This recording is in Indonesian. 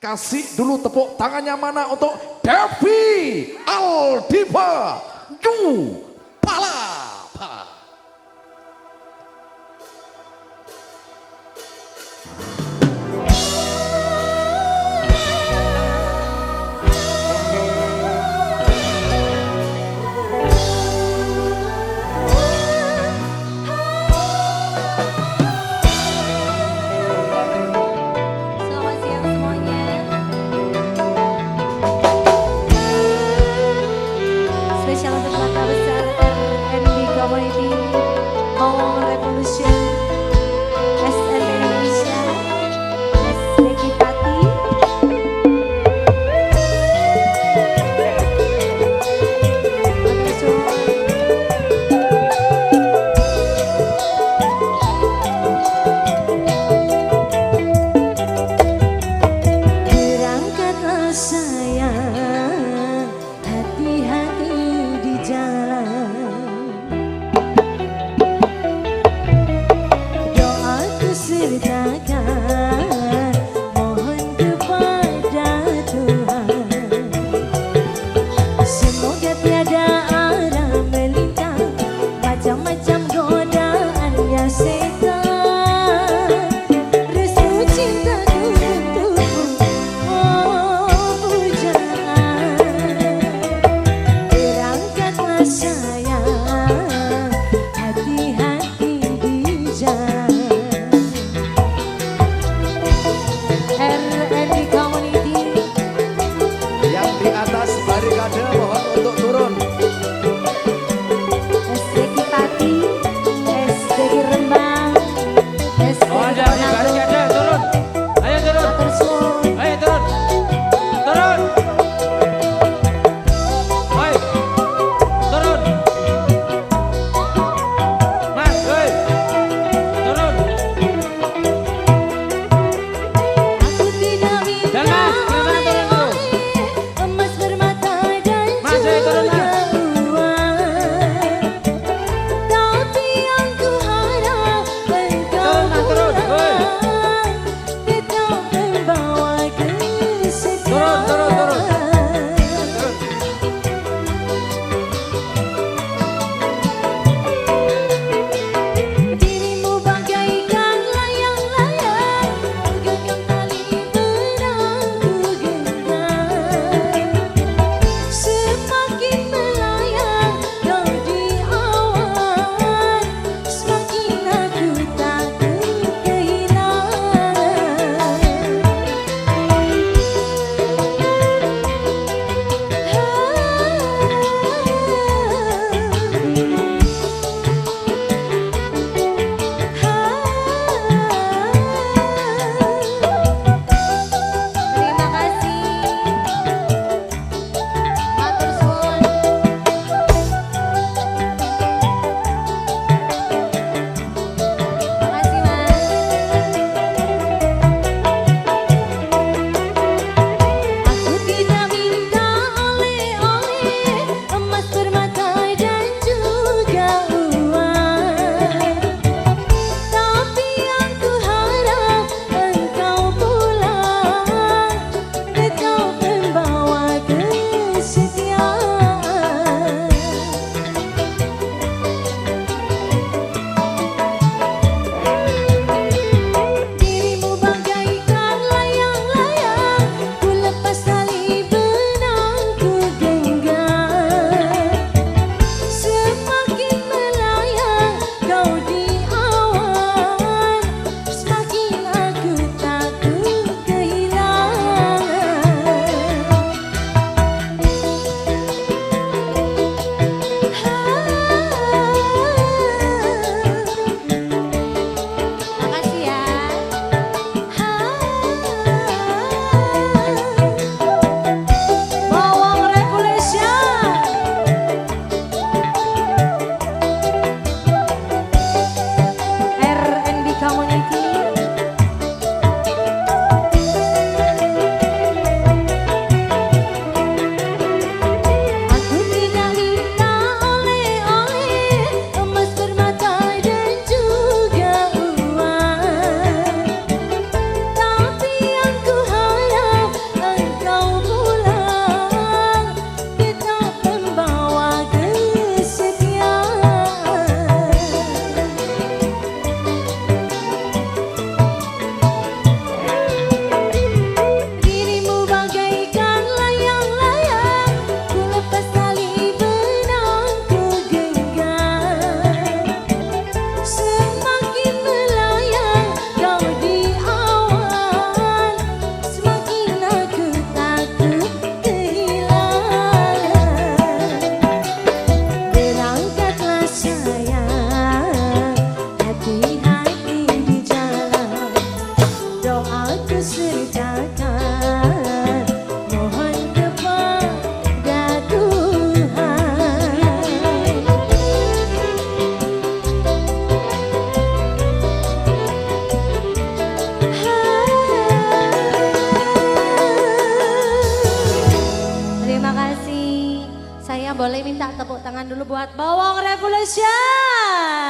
Kasih dulu tepuk tangannya mana untuk Devi Aldiva Yu Palapa. spesial untuk Bangga Besar NB Community Mau Revolution minta tepuk tangan dulu buat Bawang Revolution.